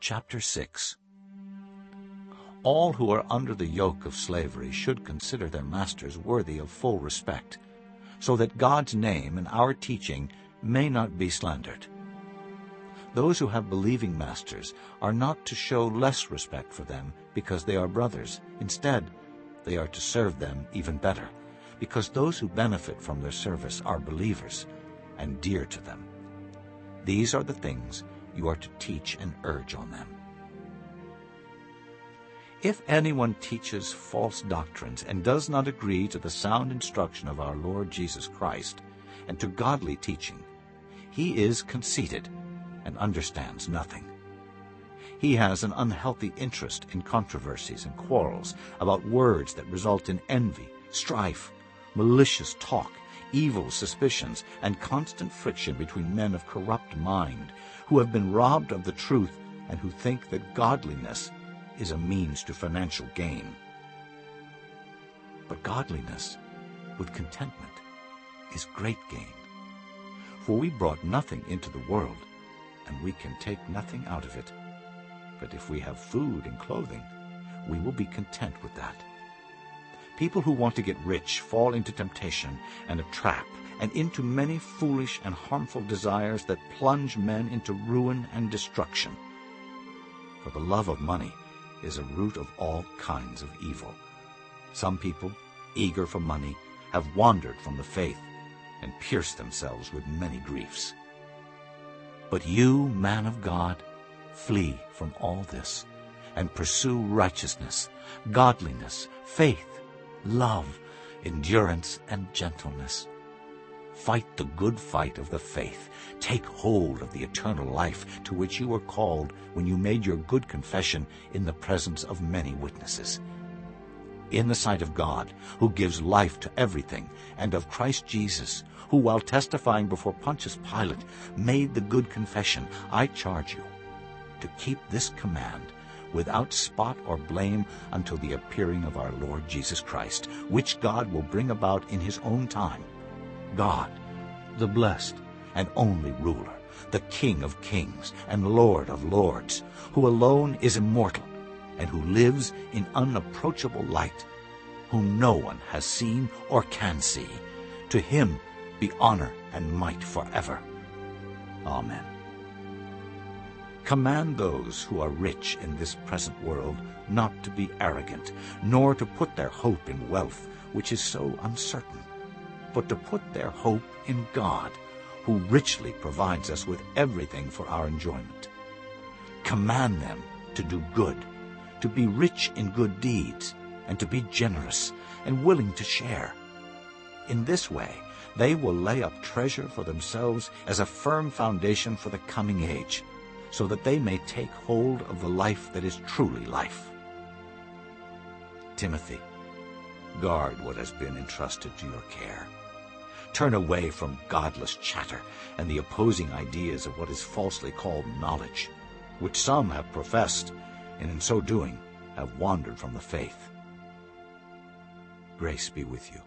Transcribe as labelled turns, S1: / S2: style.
S1: Chapter 6 All who are under the yoke of slavery should consider their masters worthy of full respect, so that God's name and our teaching may not be slandered. Those who have believing masters are not to show less respect for them because they are brothers. Instead, they are to serve them even better, because those who benefit from their service are believers and dear to them. These are the things you are to teach and urge on them. If anyone teaches false doctrines and does not agree to the sound instruction of our Lord Jesus Christ and to godly teaching, he is conceited and understands nothing. He has an unhealthy interest in controversies and quarrels about words that result in envy, strife, malicious talk, evil suspicions, and constant friction between men of corrupt mind, who have been robbed of the truth and who think that godliness is a means to financial gain. But godliness with contentment is great gain. For we brought nothing into the world, and we can take nothing out of it. But if we have food and clothing, we will be content with that. People who want to get rich fall into temptation and a trap and into many foolish and harmful desires that plunge men into ruin and destruction. For the love of money is a root of all kinds of evil. Some people, eager for money, have wandered from the faith and pierced themselves with many griefs. But you, man of God, flee from all this and pursue righteousness, godliness, faith, love, endurance, and gentleness. Fight the good fight of the faith. Take hold of the eternal life to which you were called when you made your good confession in the presence of many witnesses. In the sight of God, who gives life to everything, and of Christ Jesus, who while testifying before Pontius Pilate made the good confession, I charge you to keep this command without spot or blame until the appearing of our Lord Jesus Christ, which God will bring about in his own time. God, the blessed and only ruler, the King of kings and Lord of lords, who alone is immortal and who lives in unapproachable light, whom no one has seen or can see. To him be honor and might forever. Amen. Command those who are rich in this present world not to be arrogant, nor to put their hope in wealth, which is so uncertain, but to put their hope in God, who richly provides us with everything for our enjoyment. Command them to do good, to be rich in good deeds, and to be generous and willing to share. In this way, they will lay up treasure for themselves as a firm foundation for the coming age, so that they may take hold of the life that is truly life. Timothy, guard what has been entrusted to your care. Turn away from godless chatter and the opposing ideas of what is falsely called knowledge, which some have professed, and in so doing have wandered from the faith. Grace be with you.